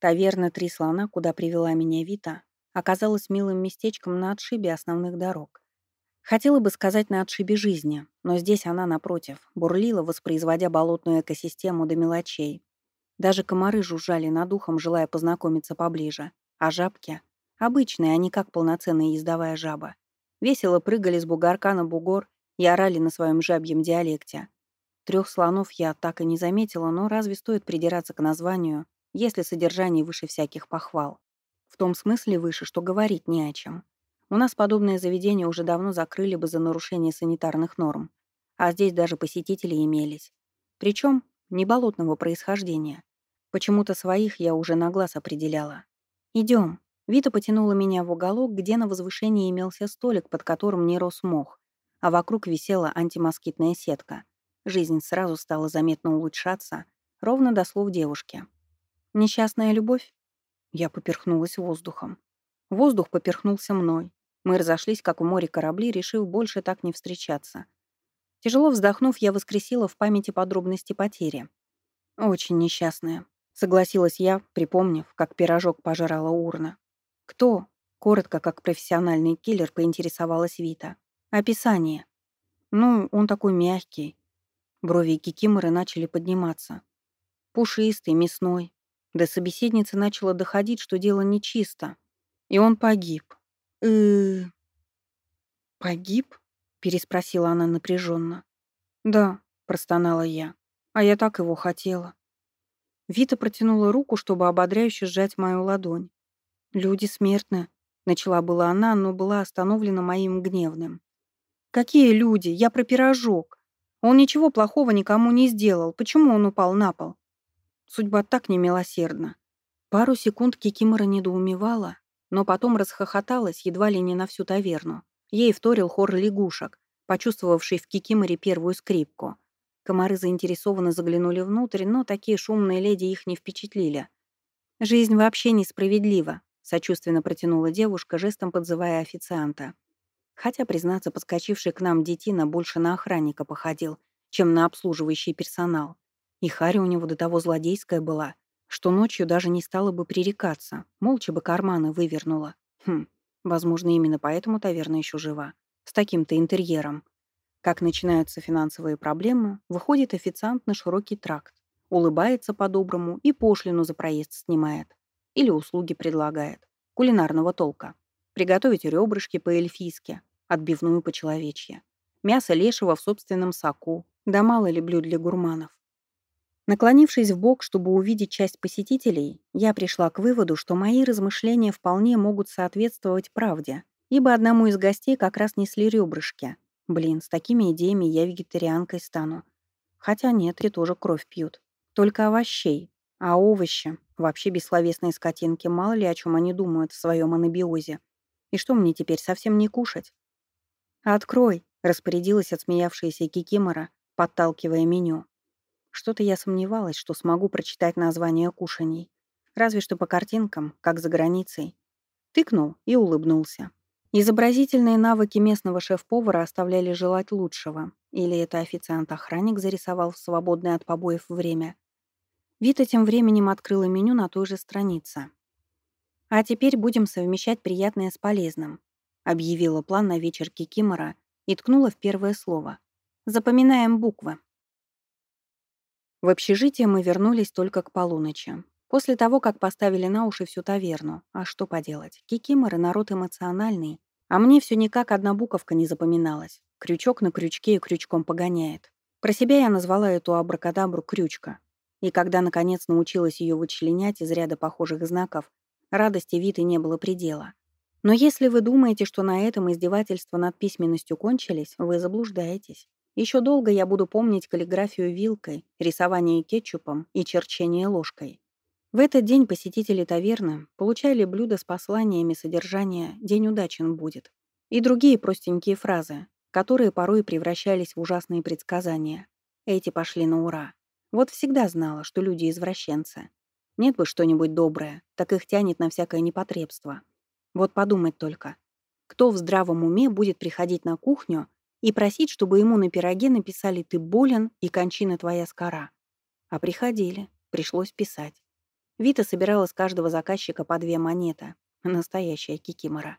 Таверна «Три слона», куда привела меня Вита, оказалась милым местечком на отшибе основных дорог. Хотела бы сказать на отшибе жизни, но здесь она, напротив, бурлила, воспроизводя болотную экосистему до мелочей. Даже комары жужжали над ухом, желая познакомиться поближе. А жабки? Обычные, а не как полноценная ездовая жаба. Весело прыгали с бугорка на бугор и орали на своем жабьем диалекте. Трех слонов я так и не заметила, но разве стоит придираться к названию, если содержание выше всяких похвал? В том смысле выше, что говорить не о чем. У нас подобное заведение уже давно закрыли бы за нарушение санитарных норм. А здесь даже посетители имелись. Причем не болотного происхождения. Почему-то своих я уже на глаз определяла. Идем. Вита потянула меня в уголок, где на возвышении имелся столик, под которым не рос мох, а вокруг висела антимоскитная сетка. Жизнь сразу стала заметно улучшаться, ровно до слов девушки. «Несчастная любовь?» Я поперхнулась воздухом. Воздух поперхнулся мной. Мы разошлись, как у моря корабли, решив больше так не встречаться. Тяжело вздохнув, я воскресила в памяти подробности потери. Очень несчастная. Согласилась я, припомнив, как пирожок пожирала урна. «Кто?» — коротко, как профессиональный киллер, поинтересовалась Вита. «Описание». «Ну, он такой мягкий». Брови Кикиморы начали подниматься. Пушистый, мясной, до собеседницы начало доходить, что дело нечисто. И он погиб. э «Погиб?» — переспросила она напряженно. «Да», — простонала я. «А я так его хотела». Вита протянула руку, чтобы ободряюще сжать мою ладонь. «Люди смертны», — начала была она, но была остановлена моим гневным. «Какие люди? Я про пирожок. Он ничего плохого никому не сделал. Почему он упал на пол? Судьба так немилосердна. Пару секунд Кикимора недоумевала, но потом расхохоталась едва ли не на всю таверну. Ей вторил хор лягушек, почувствовавший в Кикиморе первую скрипку. Комары заинтересованно заглянули внутрь, но такие шумные леди их не впечатлили. «Жизнь вообще несправедлива», — сочувственно протянула девушка, жестом подзывая официанта. Хотя, признаться, подскочивший к нам детина больше на охранника походил, чем на обслуживающий персонал. И Харри у него до того злодейская была, что ночью даже не стала бы пререкаться, молча бы карманы вывернула. Хм, возможно, именно поэтому таверна еще жива. С таким-то интерьером. Как начинаются финансовые проблемы, выходит официант на широкий тракт, улыбается по-доброму и пошлину за проезд снимает. Или услуги предлагает. Кулинарного толка. Приготовить ребрышки по-эльфийски, отбивную по-человечье. Мясо лешего в собственном соку, да мало ли блюд для гурманов. Наклонившись в бок, чтобы увидеть часть посетителей, я пришла к выводу, что мои размышления вполне могут соответствовать правде, ибо одному из гостей как раз несли ребрышки. Блин, с такими идеями я вегетарианкой стану. Хотя нет, и тоже кровь пьют. Только овощей. А овощи, вообще бессловесные скотинки, мало ли о чем они думают в своем анабиозе. И что мне теперь, совсем не кушать? «Открой», — распорядилась отсмеявшаяся Кикимора, подталкивая меню. Что-то я сомневалась, что смогу прочитать название кушаний. Разве что по картинкам, как за границей. Тыкнул и улыбнулся. Изобразительные навыки местного шеф-повара оставляли желать лучшего. Или это официант-охранник зарисовал в свободное от побоев время. Вита тем временем открыла меню на той же странице. «А теперь будем совмещать приятное с полезным», объявила план на вечер Кикимора и ткнула в первое слово. «Запоминаем буквы». В общежитие мы вернулись только к полуночи. После того, как поставили на уши всю таверну. А что поделать? Кикиморы — народ эмоциональный. А мне все никак одна буковка не запоминалась. Крючок на крючке и крючком погоняет. Про себя я назвала эту абракадабру «крючка». И когда, наконец, научилась ее вычленять из ряда похожих знаков, радости Виты не было предела. Но если вы думаете, что на этом издевательства над письменностью кончились, вы заблуждаетесь. Еще долго я буду помнить каллиграфию вилкой, рисование кетчупом и черчение ложкой. В этот день посетители таверны получали блюда с посланиями содержания «День удачен будет» и другие простенькие фразы, которые порой превращались в ужасные предсказания. Эти пошли на ура. Вот всегда знала, что люди извращенцы. Нет бы что-нибудь доброе, так их тянет на всякое непотребство. Вот подумать только. Кто в здравом уме будет приходить на кухню и просить, чтобы ему на пироге написали «ты болен» и «кончина твоя скора». А приходили, пришлось писать. Вита собирала с каждого заказчика по две монеты. Настоящая кикимора.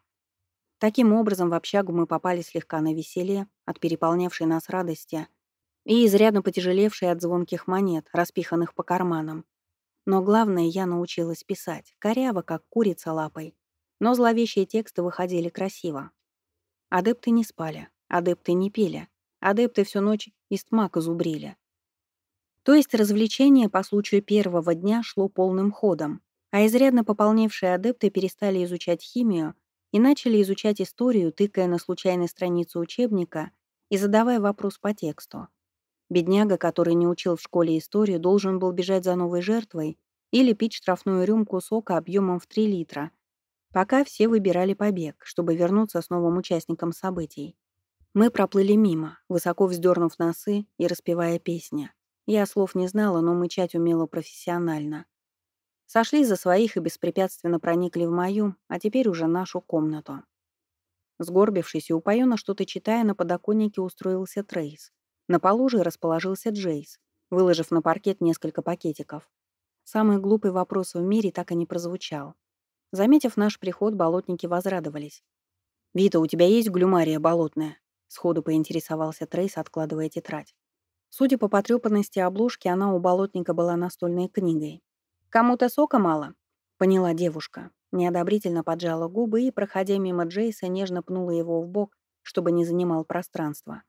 Таким образом, в общагу мы попали слегка на веселье от переполнявшей нас радости и изрядно потяжелевшей от звонких монет, распиханных по карманам. Но главное, я научилась писать, коряво, как курица лапой. Но зловещие тексты выходили красиво. Адепты не спали, адепты не пили, адепты всю ночь истмака зубрили. То есть развлечение по случаю первого дня шло полным ходом, а изрядно пополневшие адепты перестали изучать химию и начали изучать историю, тыкая на случайной страницу учебника и задавая вопрос по тексту. Бедняга, который не учил в школе историю, должен был бежать за новой жертвой или пить штрафную рюмку сока объемом в 3 литра, пока все выбирали побег, чтобы вернуться с новым участником событий. Мы проплыли мимо, высоко вздернув носы и распевая песни. Я слов не знала, но мычать умела профессионально. Сошли за своих и беспрепятственно проникли в мою, а теперь уже нашу комнату. Сгорбившись и упоенно что-то читая, на подоконнике устроился Трейс. На полу же расположился Джейс, выложив на паркет несколько пакетиков. Самый глупый вопрос в мире так и не прозвучал. Заметив наш приход, болотники возрадовались. «Вита, у тебя есть глюмария болотная?» Сходу поинтересовался Трейс, откладывая тетрадь. Судя по потрёпанности обложки, она у болотника была настольной книгой. «Кому-то сока мало?» — поняла девушка. Неодобрительно поджала губы и, проходя мимо Джейса, нежно пнула его в бок, чтобы не занимал пространство.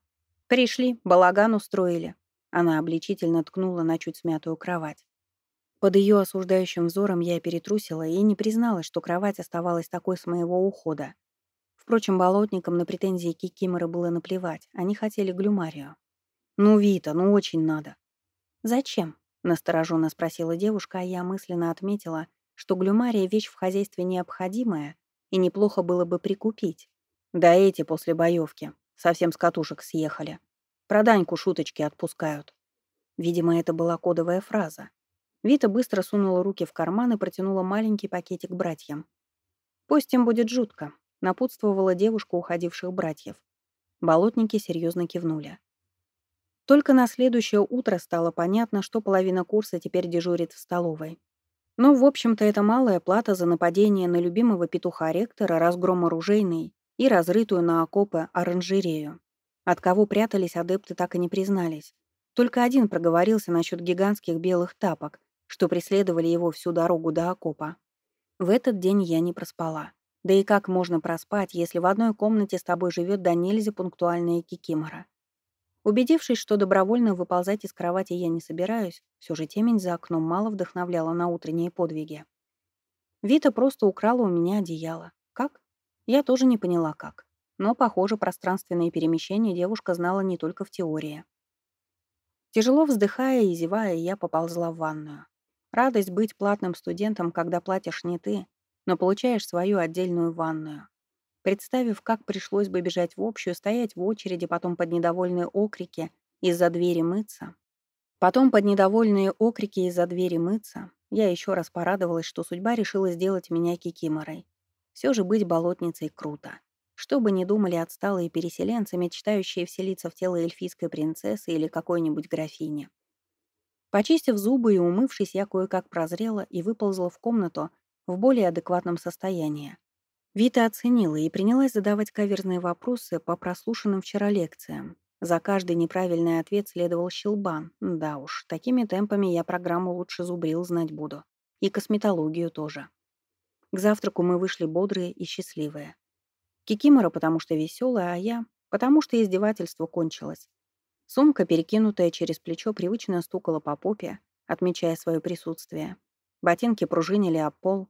«Пришли, балаган устроили». Она обличительно ткнула на чуть смятую кровать. Под ее осуждающим взором я перетрусила и не призналась, что кровать оставалась такой с моего ухода. Впрочем, болотникам на претензии Кикимора было наплевать, они хотели глюмарию. «Ну, Вита, ну очень надо». «Зачем?» — настороженно спросила девушка, а я мысленно отметила, что глюмария — вещь в хозяйстве необходимая, и неплохо было бы прикупить. Да эти после боевки. Совсем с катушек съехали. Про Даньку шуточки отпускают. Видимо, это была кодовая фраза. Вита быстро сунула руки в карман и протянула маленький пакетик братьям. «Пусть им будет жутко», — напутствовала девушка уходивших братьев. Болотники серьезно кивнули. Только на следующее утро стало понятно, что половина курса теперь дежурит в столовой. Ну, в общем-то, это малая плата за нападение на любимого петуха ректора, разгром оружейный и разрытую на окопы оранжерею. От кого прятались адепты, так и не признались. Только один проговорился насчет гигантских белых тапок, что преследовали его всю дорогу до окопа. В этот день я не проспала. Да и как можно проспать, если в одной комнате с тобой живет до нельзя пунктуальная кикимора? Убедившись, что добровольно выползать из кровати я не собираюсь, все же темень за окном мало вдохновляла на утренние подвиги. Вита просто украла у меня одеяло. Как? Я тоже не поняла, как. Но, похоже, пространственные перемещения девушка знала не только в теории. Тяжело вздыхая и зевая, я поползла в ванную. Радость быть платным студентом, когда платишь не ты, но получаешь свою отдельную ванную. Представив, как пришлось бы бежать в общую, стоять в очереди, потом под недовольные окрики из-за двери мыться. Потом под недовольные окрики из-за двери мыться, я еще раз порадовалась, что судьба решила сделать меня кикиморой. Все же быть болотницей круто. Что бы ни думали отсталые переселенцы, мечтающие вселиться в тело эльфийской принцессы или какой-нибудь графини. Почистив зубы и умывшись, я кое-как прозрела и выползла в комнату в более адекватном состоянии. Вита оценила и принялась задавать каверзные вопросы по прослушанным вчера лекциям. За каждый неправильный ответ следовал щелбан. Да уж, такими темпами я программу лучше зубрил знать буду. И косметологию тоже. К завтраку мы вышли бодрые и счастливые. Кикимора, потому что веселая, а я, потому что издевательство кончилось. Сумка, перекинутая через плечо, привычно стукала по попе, отмечая свое присутствие. Ботинки пружинили об пол.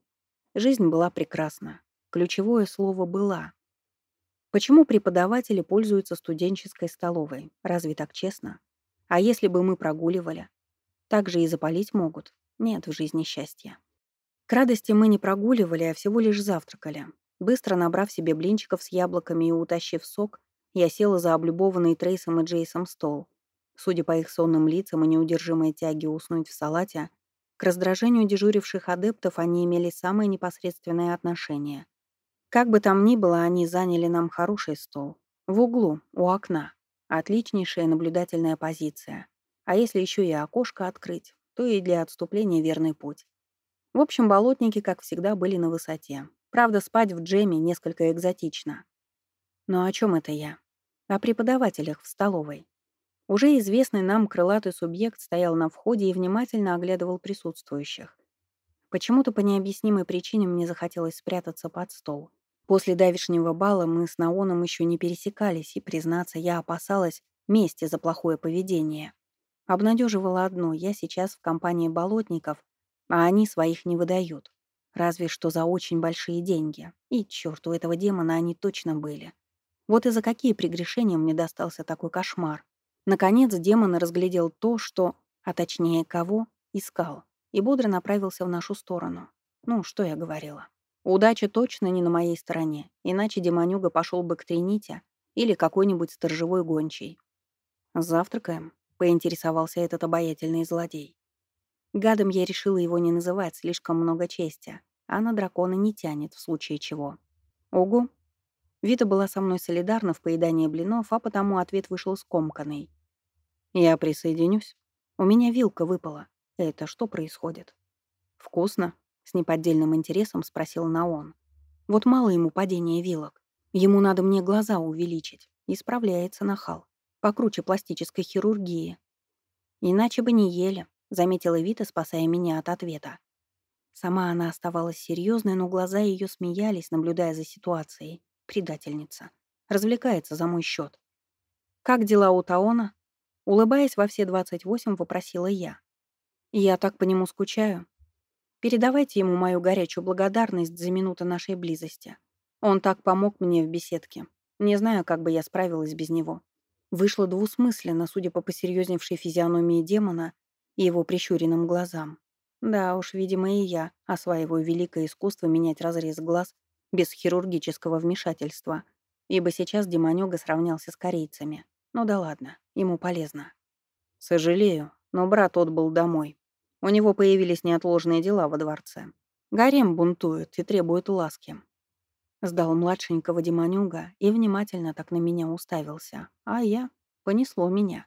Жизнь была прекрасна. Ключевое слово «была». Почему преподаватели пользуются студенческой столовой? Разве так честно? А если бы мы прогуливали? Так же и запалить могут. Нет в жизни счастья. К радости мы не прогуливали, а всего лишь завтракали. Быстро набрав себе блинчиков с яблоками и утащив сок, я села за облюбованный Трейсом и Джейсом стол. Судя по их сонным лицам и неудержимой тяге уснуть в салате, к раздражению дежуривших адептов они имели самое непосредственное отношение. Как бы там ни было, они заняли нам хороший стол. В углу, у окна. Отличнейшая наблюдательная позиция. А если еще и окошко открыть, то и для отступления верный путь. В общем, болотники, как всегда, были на высоте. Правда, спать в джеме несколько экзотично. Но о чем это я? О преподавателях в столовой. Уже известный нам крылатый субъект стоял на входе и внимательно оглядывал присутствующих. Почему-то по необъяснимой причине мне захотелось спрятаться под стол. После давешнего бала мы с Наоном еще не пересекались, и, признаться, я опасалась мести за плохое поведение. Обнадеживало одно — я сейчас в компании болотников, а они своих не выдают. Разве что за очень большие деньги. И, черт, у этого демона они точно были. Вот и за какие прегрешения мне достался такой кошмар. Наконец демон разглядел то, что, а точнее кого, искал, и бодро направился в нашу сторону. Ну, что я говорила. Удача точно не на моей стороне, иначе демонюга пошел бы к Трините или какой-нибудь сторожевой гончей. «Завтракаем?» — поинтересовался этот обаятельный злодей. Гадом я решила его не называть, слишком много чести, а на дракона не тянет, в случае чего. «Ого!» Вита была со мной солидарна в поедании блинов, а потому ответ вышел скомканный. «Я присоединюсь. У меня вилка выпала. Это что происходит?» «Вкусно?» — с неподдельным интересом спросил Наон. «Вот мало ему падения вилок. Ему надо мне глаза увеличить. Исправляется нахал. Покруче пластической хирургии. Иначе бы не ели», — заметила Вита, спасая меня от ответа. Сама она оставалась серьезной, но глаза ее смеялись, наблюдая за ситуацией. Предательница. Развлекается за мой счет. «Как дела у Таона?» Улыбаясь во все 28, вопросила я. «Я так по нему скучаю. Передавайте ему мою горячую благодарность за минуту нашей близости. Он так помог мне в беседке. Не знаю, как бы я справилась без него. Вышло двусмысленно, судя по посерьезневшей физиономии демона и его прищуренным глазам. Да уж, видимо, и я осваиваю великое искусство менять разрез глаз без хирургического вмешательства, ибо сейчас демонёга сравнялся с корейцами. Ну да ладно, ему полезно. Сожалею, но брат отбыл домой. У него появились неотложные дела во дворце. Гарем бунтует и требует ласки. Сдал младшенького демонюга и внимательно так на меня уставился. А я... Понесло меня.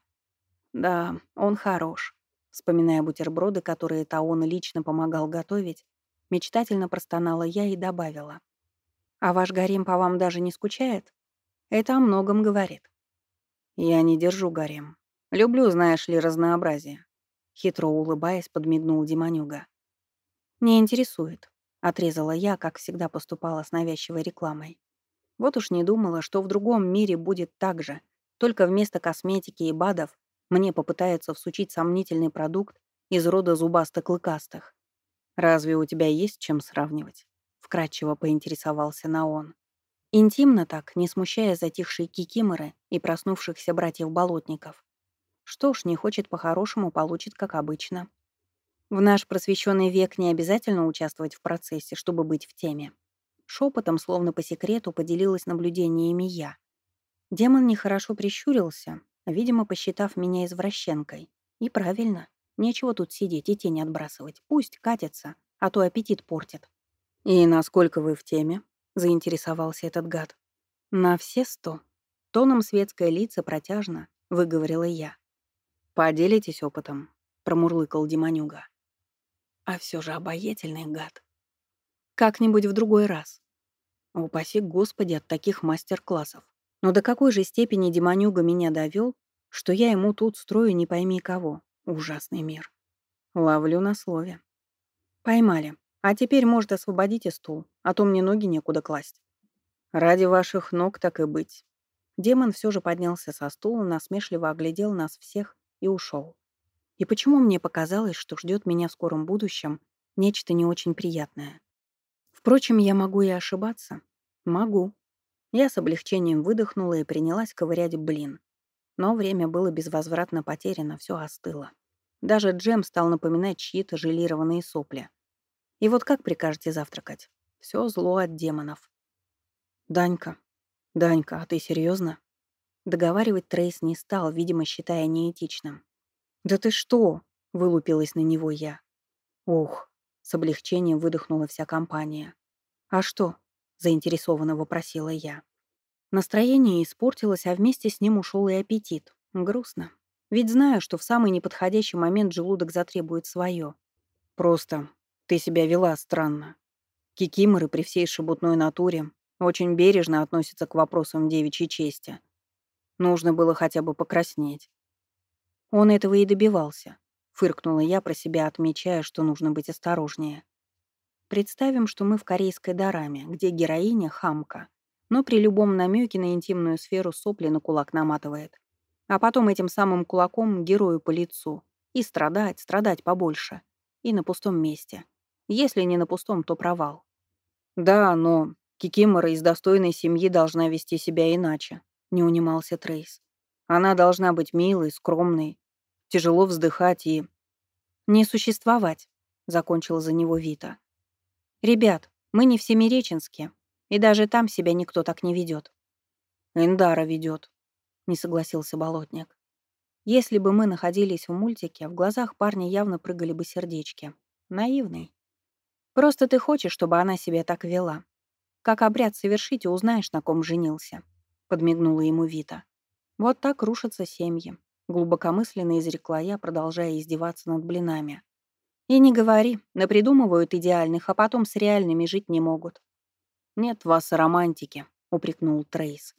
Да, он хорош. Вспоминая бутерброды, которые Таон лично помогал готовить, мечтательно простонала я и добавила. «А ваш гарем по вам даже не скучает? Это о многом говорит». «Я не держу гарем. Люблю, знаешь ли, разнообразие. Хитро улыбаясь, подмигнул Демонюга. «Не интересует», — отрезала я, как всегда поступала с навязчивой рекламой. Вот уж не думала, что в другом мире будет так же, только вместо косметики и БАДов мне попытаются всучить сомнительный продукт из рода зубасто-клыкастых. «Разве у тебя есть чем сравнивать?» — вкратчиво поинтересовался Наон. Интимно так, не смущая затихшей кикиморы и проснувшихся братьев-болотников. Что ж, не хочет по-хорошему, получит, как обычно. В наш просвещенный век не обязательно участвовать в процессе, чтобы быть в теме. Шепотом, словно по секрету, поделилась наблюдениями я. Демон нехорошо прищурился, видимо, посчитав меня извращенкой. И правильно. Нечего тут сидеть и тень отбрасывать. Пусть катится, а то аппетит портит. «И насколько вы в теме?» — заинтересовался этот гад. «На все сто». Тоном светское лица протяжно выговорила я. «Поделитесь опытом», — промурлыкал Демонюга. А все же обаятельный гад. Как-нибудь в другой раз. Упаси Господи от таких мастер-классов. Но до какой же степени Демонюга меня довел, что я ему тут строю не пойми кого. Ужасный мир. Ловлю на слове. Поймали. А теперь, может, освободите стул, а то мне ноги некуда класть. Ради ваших ног так и быть. Демон все же поднялся со стула, насмешливо оглядел нас всех и ушел. И почему мне показалось, что ждет меня в скором будущем нечто не очень приятное? Впрочем, я могу и ошибаться. Могу. Я с облегчением выдохнула и принялась ковырять блин. Но время было безвозвратно потеряно, все остыло. Даже джем стал напоминать чьи-то желированные сопли. И вот как прикажете завтракать? Все зло от демонов. Данька. Данька, а ты серьезно? Договаривать Трейс не стал, видимо, считая неэтичным. «Да ты что?» — вылупилась на него я. «Ох!» — с облегчением выдохнула вся компания. «А что?» — заинтересованно вопросила я. Настроение испортилось, а вместе с ним ушел и аппетит. Грустно. Ведь знаю, что в самый неподходящий момент желудок затребует свое. Просто Ты себя вела странно. Кикиморы при всей шебутной натуре очень бережно относятся к вопросам девичьей чести. Нужно было хотя бы покраснеть. Он этого и добивался. Фыркнула я про себя, отмечая, что нужно быть осторожнее. Представим, что мы в корейской дораме, где героиня — хамка, но при любом намеке на интимную сферу сопли на кулак наматывает. А потом этим самым кулаком герою по лицу. И страдать, страдать побольше. И на пустом месте. Если не на пустом, то провал. Да, но Кикимора из достойной семьи должна вести себя иначе, не унимался Трейс. Она должна быть милой, скромной, тяжело вздыхать и... Не существовать, закончил за него Вита. Ребят, мы не в Семиреченске, и даже там себя никто так не ведет. Эндара ведет, не согласился Болотник. Если бы мы находились в мультике, в глазах парня явно прыгали бы сердечки. Наивный. Просто ты хочешь, чтобы она себя так вела. Как обряд совершить, узнаешь, на ком женился. Подмигнула ему Вита. Вот так рушатся семьи. Глубокомысленно изрекла я, продолжая издеваться над блинами. И не говори, напридумывают идеальных, а потом с реальными жить не могут. «Нет вас романтики», — упрекнул Трейс.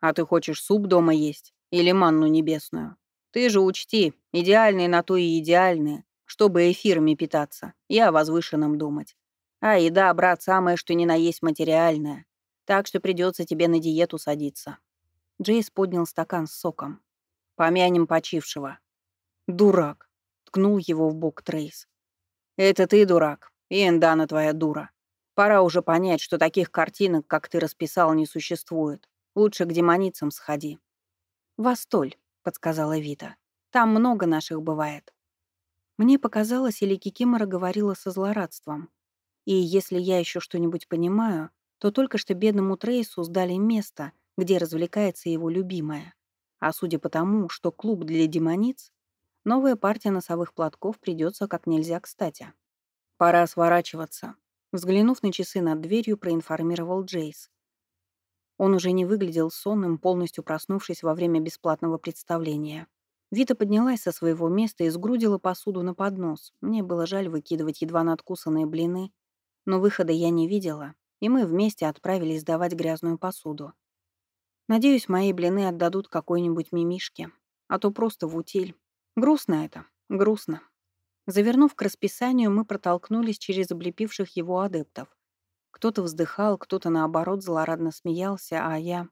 «А ты хочешь суп дома есть? Или манну небесную? Ты же учти, идеальные на то и идеальные, чтобы эфирами питаться и о возвышенном думать. А еда, брат, самое что ни на есть материальная. Так что придется тебе на диету садиться». Джейс поднял стакан с соком. «Помянем почившего». «Дурак», — ткнул его в бок Трейс. «Это ты дурак, и Эндана твоя дура. Пора уже понять, что таких картинок, как ты расписал, не существует. Лучше к демоницам сходи». «Востоль», — подсказала Вита. «Там много наших бывает». Мне показалось, или Кикимора говорила со злорадством. И если я еще что-нибудь понимаю, то только что бедному Трейсу сдали место, где развлекается его любимая. А судя по тому, что клуб для демониц, новая партия носовых платков придется как нельзя кстати. Пора сворачиваться. Взглянув на часы над дверью, проинформировал Джейс. Он уже не выглядел сонным, полностью проснувшись во время бесплатного представления. Вита поднялась со своего места и сгрудила посуду на поднос. Мне было жаль выкидывать едва надкусанные блины, но выхода я не видела, и мы вместе отправились сдавать грязную посуду. Надеюсь, мои блины отдадут какой-нибудь мимишке, а то просто в утиль. Грустно это, грустно. Завернув к расписанию, мы протолкнулись через облепивших его адептов. Кто-то вздыхал, кто-то, наоборот, злорадно смеялся, а я...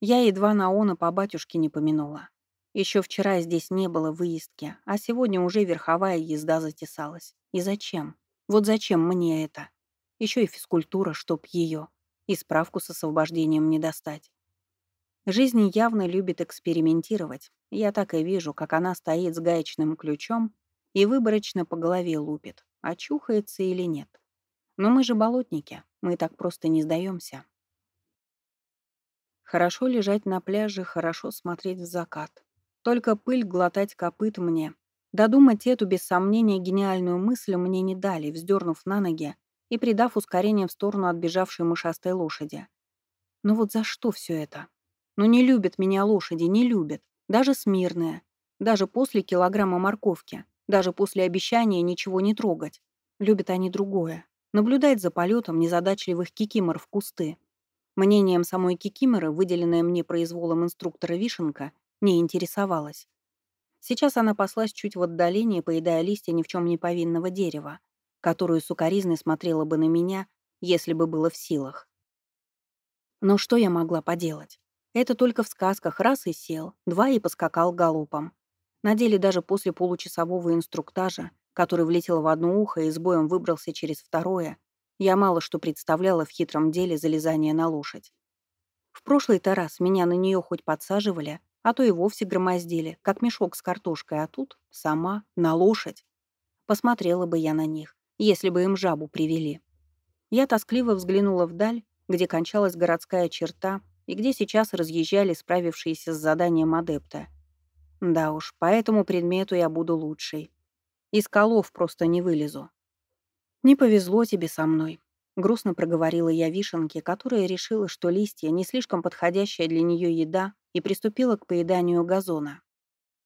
Я едва Наона по батюшке не помянула. Еще вчера здесь не было выездки, а сегодня уже верховая езда затесалась. И зачем? Вот зачем мне это? Еще и физкультура, чтоб ее. И справку с освобождением не достать. Жизнь явно любит экспериментировать. Я так и вижу, как она стоит с гаечным ключом и выборочно по голове лупит, очухается или нет. Но мы же болотники, мы так просто не сдаемся. Хорошо лежать на пляже, хорошо смотреть в закат. Только пыль глотать копыт мне. Додумать эту, без сомнения, гениальную мысль мне не дали, вздернув на ноги и придав ускорение в сторону отбежавшей мышастой лошади. Но вот за что все это? Ну не любят меня лошади, не любят. Даже смирные. Даже после килограмма морковки. Даже после обещания ничего не трогать. Любят они другое. Наблюдать за полетом незадачливых кикимор в кусты. Мнением самой кикиморы, выделенное мне произволом инструктора Вишенка, не интересовалась. Сейчас она паслась чуть в отдалении, поедая листья ни в чем не повинного дерева, которую сукоризной смотрела бы на меня, если бы было в силах. Но что я могла поделать? Это только в сказках раз и сел, два и поскакал галопом. На деле даже после получасового инструктажа, который влетел в одно ухо и с боем выбрался через второе, я мало что представляла в хитром деле залезания на лошадь. В прошлый-то раз меня на нее хоть подсаживали, а то и вовсе громоздили, как мешок с картошкой, а тут сама, на лошадь. Посмотрела бы я на них, если бы им жабу привели. Я тоскливо взглянула вдаль, где кончалась городская черта и где сейчас разъезжали справившиеся с заданием адепта — да уж, по этому предмету я буду лучшей. Из колов просто не вылезу. Не повезло тебе со мной. Грустно проговорила я вишенке, которая решила, что листья не слишком подходящая для нее еда, и приступила к поеданию газона.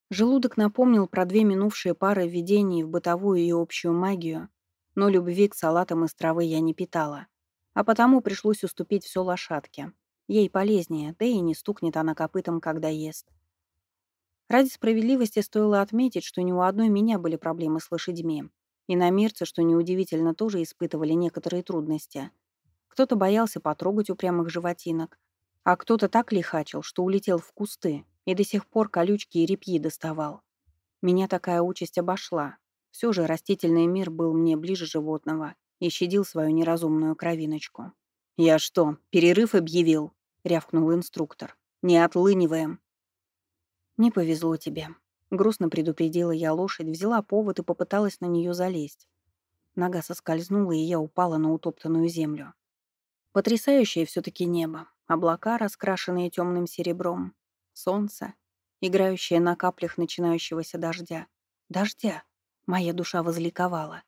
Желудок напомнил про две минувшие пары введений в бытовую и общую магию, но любви к салатам из травы я не питала. А потому пришлось уступить все лошадке. Ей полезнее, да и не стукнет она копытом, когда ест. Ради справедливости стоило отметить, что ни у одной меня были проблемы с лошадьми. И намирцы, что неудивительно, тоже испытывали некоторые трудности. Кто-то боялся потрогать упрямых животинок, а кто-то так лихачил, что улетел в кусты и до сих пор колючки и репьи доставал. Меня такая участь обошла. Все же растительный мир был мне ближе животного и щадил свою неразумную кровиночку. «Я что, перерыв объявил?» — рявкнул инструктор. «Не отлыниваем». «Не повезло тебе». Грустно предупредила я лошадь, взяла повод и попыталась на нее залезть. Нога соскользнула, и я упала на утоптанную землю. Потрясающее все-таки небо. Облака, раскрашенные темным серебром. Солнце, играющее на каплях начинающегося дождя. Дождя. Моя душа возликовала.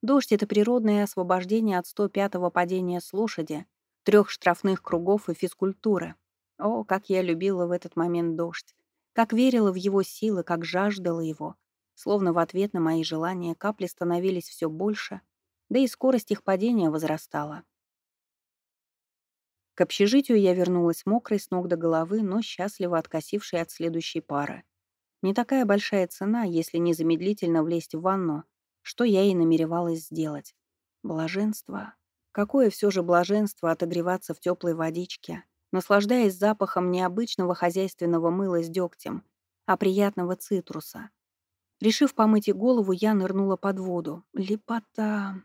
Дождь — это природное освобождение от 105-го падения с лошади, трех штрафных кругов и физкультуры. О, как я любила в этот момент дождь. Как верила в его силы, как жаждала его. Словно в ответ на мои желания капли становились все больше, да и скорость их падения возрастала. К общежитию я вернулась мокрой с ног до головы, но счастливо откосившей от следующей пары. Не такая большая цена, если незамедлительно влезть в ванну, что я и намеревалась сделать. Блаженство. Какое все же блаженство отогреваться в теплой водичке, наслаждаясь запахом необычного хозяйственного мыла с дегтем, а приятного цитруса. Решив помыть и голову, я нырнула под воду. Лепота.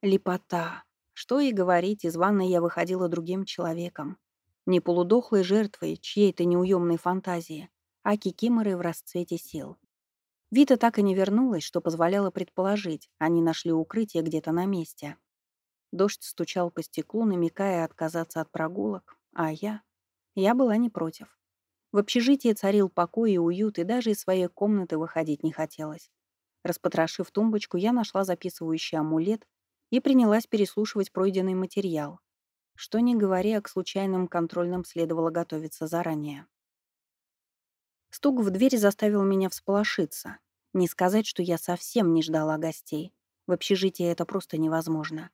Лепота. Что и говорить, из ванной я выходила другим человеком. Не полудохлой жертвой чьей-то неуемной фантазии, а кикиморой в расцвете сил. Вита так и не вернулась, что позволяло предположить, они нашли укрытие где-то на месте. Дождь стучал по стеклу, намекая отказаться от прогулок, а я? Я была не против. В общежитии царил покой и уют, и даже из своей комнаты выходить не хотелось. Распотрошив тумбочку, я нашла записывающий амулет и принялась переслушивать пройденный материал. Что ни говори, а к случайным контрольным следовало готовиться заранее. Стук в дверь заставил меня всполошиться. Не сказать, что я совсем не ждала гостей. В общежитии это просто невозможно.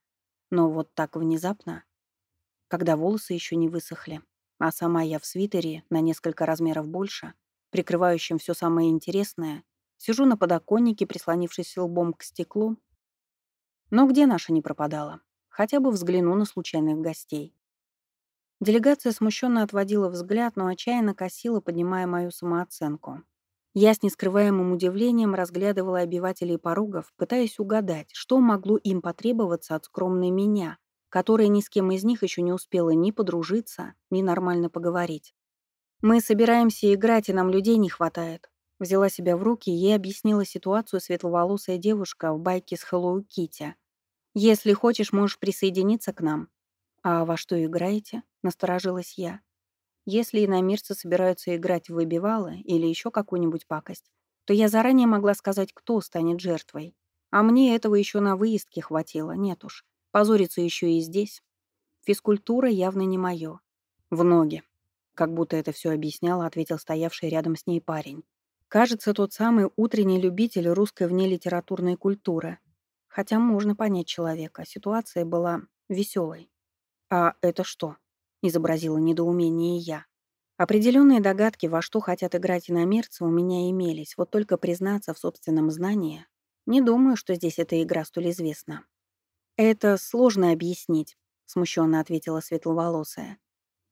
Но вот так внезапно когда волосы еще не высохли, а сама я в свитере на несколько размеров больше, прикрывающем все самое интересное, сижу на подоконнике, прислонившись лбом к стеклу. Но где наша не пропадала? Хотя бы взгляну на случайных гостей. Делегация смущенно отводила взгляд, но отчаянно косила, поднимая мою самооценку. Я с нескрываемым удивлением разглядывала обивателей порогов, пытаясь угадать, что могло им потребоваться от скромной меня, которая ни с кем из них еще не успела ни подружиться, ни нормально поговорить. «Мы собираемся играть, и нам людей не хватает». Взяла себя в руки и объяснила ситуацию светловолосая девушка в байке с Хэллоу Китти. «Если хочешь, можешь присоединиться к нам». «А во что играете?» — насторожилась я. «Если иномирцы собираются играть в выбивалы или еще какую-нибудь пакость, то я заранее могла сказать, кто станет жертвой. А мне этого еще на выездке хватило, нет уж. Позориться еще и здесь. Физкультура явно не мое. В ноги. Как будто это все объясняло, ответил стоявший рядом с ней парень. Кажется, тот самый утренний любитель русской внелитературной культуры. Хотя можно понять человека. Ситуация была веселой. «А это что?» — изобразила недоумение я. Определенные догадки, во что хотят играть иномерцы, у меня имелись, вот только признаться в собственном знании. Не думаю, что здесь эта игра столь известна. «Это сложно объяснить», — смущенно ответила светловолосая.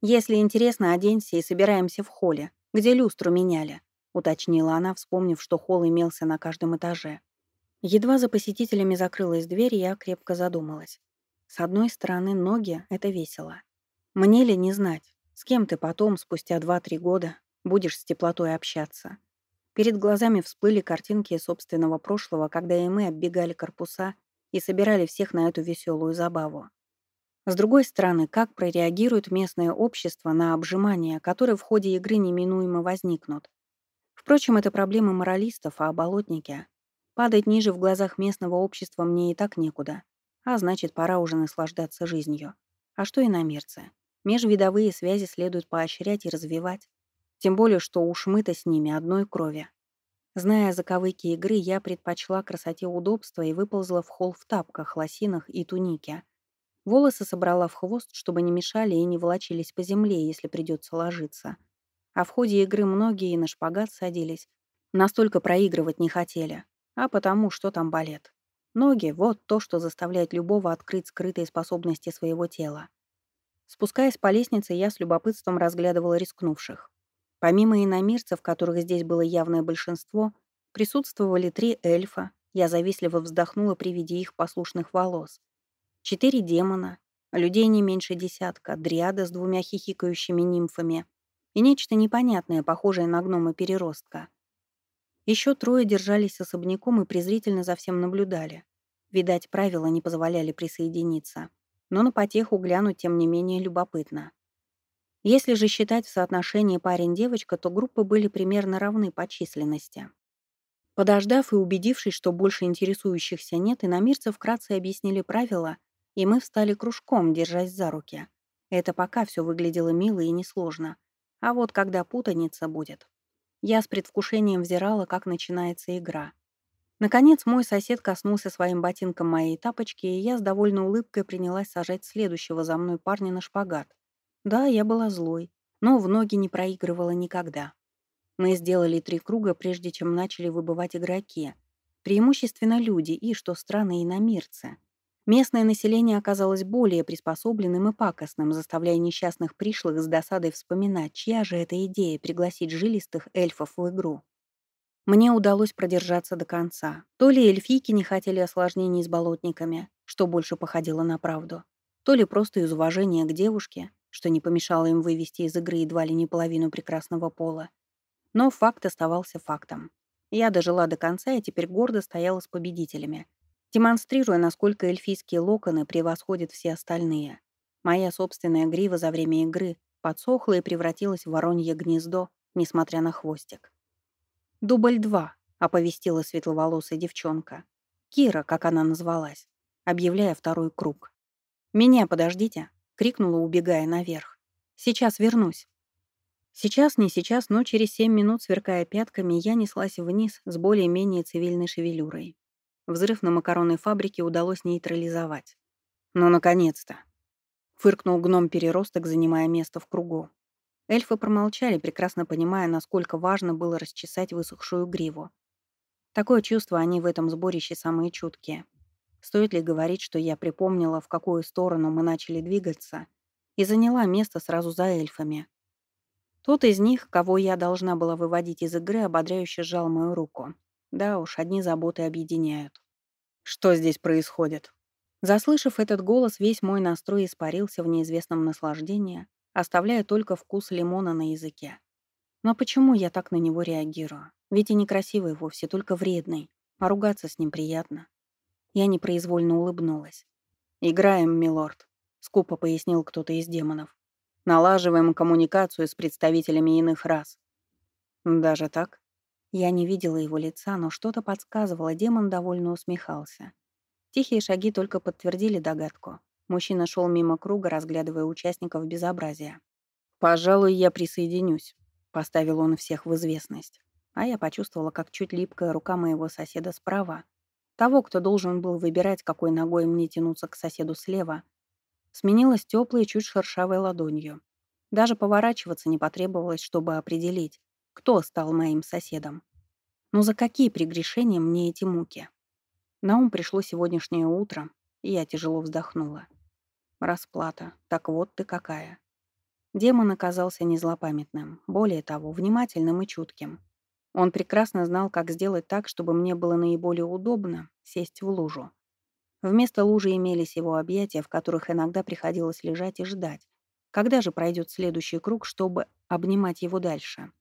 «Если интересно, оденься и собираемся в холле, где люстру меняли», — уточнила она, вспомнив, что холл имелся на каждом этаже. Едва за посетителями закрылась дверь, я крепко задумалась. С одной стороны, ноги — это весело. Мне ли не знать, с кем ты потом, спустя два-три года, будешь с теплотой общаться? Перед глазами всплыли картинки собственного прошлого, когда и мы оббегали корпуса и собирали всех на эту веселую забаву. С другой стороны, как прореагирует местное общество на обжимания, которые в ходе игры неминуемо возникнут? Впрочем, это проблема моралистов, а болотники. Падать ниже в глазах местного общества мне и так некуда. А значит, пора уже наслаждаться жизнью. А что и на иномерцы? Межвидовые связи следует поощрять и развивать. Тем более, что уж мы-то с ними одной крови. Зная заковыки игры, я предпочла красоте удобства и выползла в холл в тапках, лосинах и тунике. Волосы собрала в хвост, чтобы не мешали и не волочились по земле, если придется ложиться. А в ходе игры многие и на шпагат садились. Настолько проигрывать не хотели. А потому, что там балет. Ноги — вот то, что заставляет любого открыть скрытые способности своего тела. Спускаясь по лестнице, я с любопытством разглядывала рискнувших. Помимо иномирцев, которых здесь было явное большинство, присутствовали три эльфа. Я завистливо вздохнула при виде их послушных волос. Четыре демона, людей не меньше десятка, дриада с двумя хихикающими нимфами и нечто непонятное, похожее на гнома-переростка. Еще трое держались особняком и презрительно за всем наблюдали. Видать, правила не позволяли присоединиться. Но на потеху глянуть, тем не менее, любопытно. Если же считать в соотношении парень-девочка, то группы были примерно равны по численности. Подождав и убедившись, что больше интересующихся нет, иномирцы вкратце объяснили правила, и мы встали кружком, держась за руки. Это пока все выглядело мило и несложно. А вот когда путаница будет, я с предвкушением взирала, как начинается игра. Наконец мой сосед коснулся своим ботинком моей тапочки, и я с довольной улыбкой принялась сажать следующего за мной парня на шпагат. Да, я была злой, но в ноги не проигрывала никогда. Мы сделали три круга, прежде чем начали выбывать игроки. Преимущественно люди и, что странно, иномирцы. Местное население оказалось более приспособленным и пакостным, заставляя несчастных пришлых с досадой вспоминать, чья же это идея пригласить жилистых эльфов в игру. Мне удалось продержаться до конца. То ли эльфийки не хотели осложнений с болотниками, что больше походило на правду, то ли просто из уважения к девушке, что не помешало им вывести из игры едва ли не половину прекрасного пола. Но факт оставался фактом. Я дожила до конца и теперь гордо стояла с победителями, демонстрируя, насколько эльфийские локоны превосходят все остальные. Моя собственная грива за время игры подсохла и превратилась в воронье гнездо, несмотря на хвостик. «Дубль два», — оповестила светловолосая девчонка. Кира, как она назвалась, объявляя второй круг. «Меня подождите», — крикнула, убегая наверх. «Сейчас вернусь». Сейчас, не сейчас, но через семь минут, сверкая пятками, я неслась вниз с более-менее цивильной шевелюрой. Взрыв на макаронной фабрике удалось нейтрализовать. «Ну, наконец-то!» — фыркнул гном-переросток, занимая место в кругу. Эльфы промолчали, прекрасно понимая, насколько важно было расчесать высохшую гриву. Такое чувство они в этом сборище самые чуткие. Стоит ли говорить, что я припомнила, в какую сторону мы начали двигаться, и заняла место сразу за эльфами. Тот из них, кого я должна была выводить из игры, ободряюще сжал мою руку. Да уж, одни заботы объединяют. Что здесь происходит? Заслышав этот голос, весь мой настрой испарился в неизвестном наслаждении, оставляя только вкус лимона на языке. Но почему я так на него реагирую? Ведь и некрасивый вовсе, только вредный. Поругаться с ним приятно. Я непроизвольно улыбнулась. «Играем, милорд», — скупо пояснил кто-то из демонов. «Налаживаем коммуникацию с представителями иных рас». «Даже так?» Я не видела его лица, но что-то подсказывало, демон довольно усмехался. Тихие шаги только подтвердили догадку. Мужчина шел мимо круга, разглядывая участников безобразия. «Пожалуй, я присоединюсь», — поставил он всех в известность. А я почувствовала, как чуть липкая рука моего соседа справа, того, кто должен был выбирать, какой ногой мне тянуться к соседу слева, сменилась теплой, чуть шершавой ладонью. Даже поворачиваться не потребовалось, чтобы определить, кто стал моим соседом? Но за какие прегрешения мне эти муки? На ум пришло сегодняшнее утро, и я тяжело вздохнула. Расплата. Так вот ты какая. Демон оказался не злопамятным, более того, внимательным и чутким. Он прекрасно знал, как сделать так, чтобы мне было наиболее удобно сесть в лужу. Вместо лужи имелись его объятия, в которых иногда приходилось лежать и ждать. Когда же пройдет следующий круг, чтобы обнимать его дальше?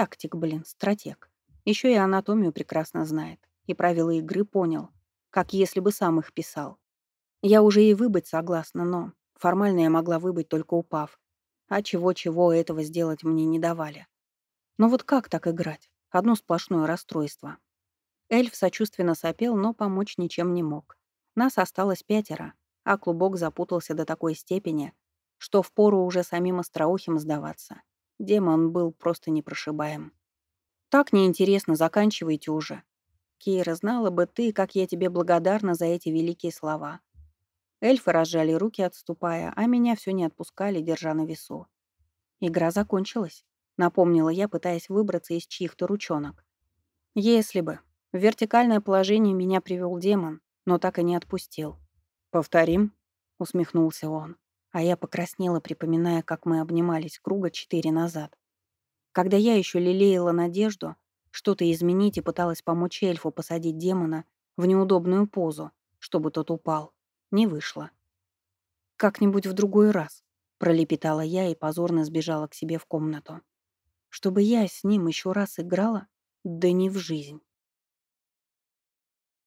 Тактик, блин, стратег. Еще и анатомию прекрасно знает. И правила игры понял. Как если бы сам их писал. Я уже и выбыть согласна, но формально я могла выбыть только упав. А чего-чего этого сделать мне не давали. Но вот как так играть? Одно сплошное расстройство. Эльф сочувственно сопел, но помочь ничем не мог. Нас осталось пятеро, а клубок запутался до такой степени, что впору уже самим остроухим сдаваться. Демон был просто непрошибаем. Так неинтересно, заканчивайте уже. Кейра, знала бы ты, как я тебе благодарна за эти великие слова. Эльфы разжали руки, отступая, а меня все не отпускали, держа на весу. Игра закончилась, напомнила я, пытаясь выбраться из чьих-то ручонок. Если бы. В вертикальное положение меня привел демон, но так и не отпустил. «Повторим?» — усмехнулся он. А я покраснела, припоминая, как мы обнимались круга четыре назад. Когда я еще лелеяла надежду, что-то изменить и пыталась помочь эльфу посадить демона в неудобную позу, чтобы тот упал. Не вышло. «Как-нибудь в другой раз», — пролепетала я и позорно сбежала к себе в комнату. «Чтобы я с ним еще раз играла? Да не в жизнь».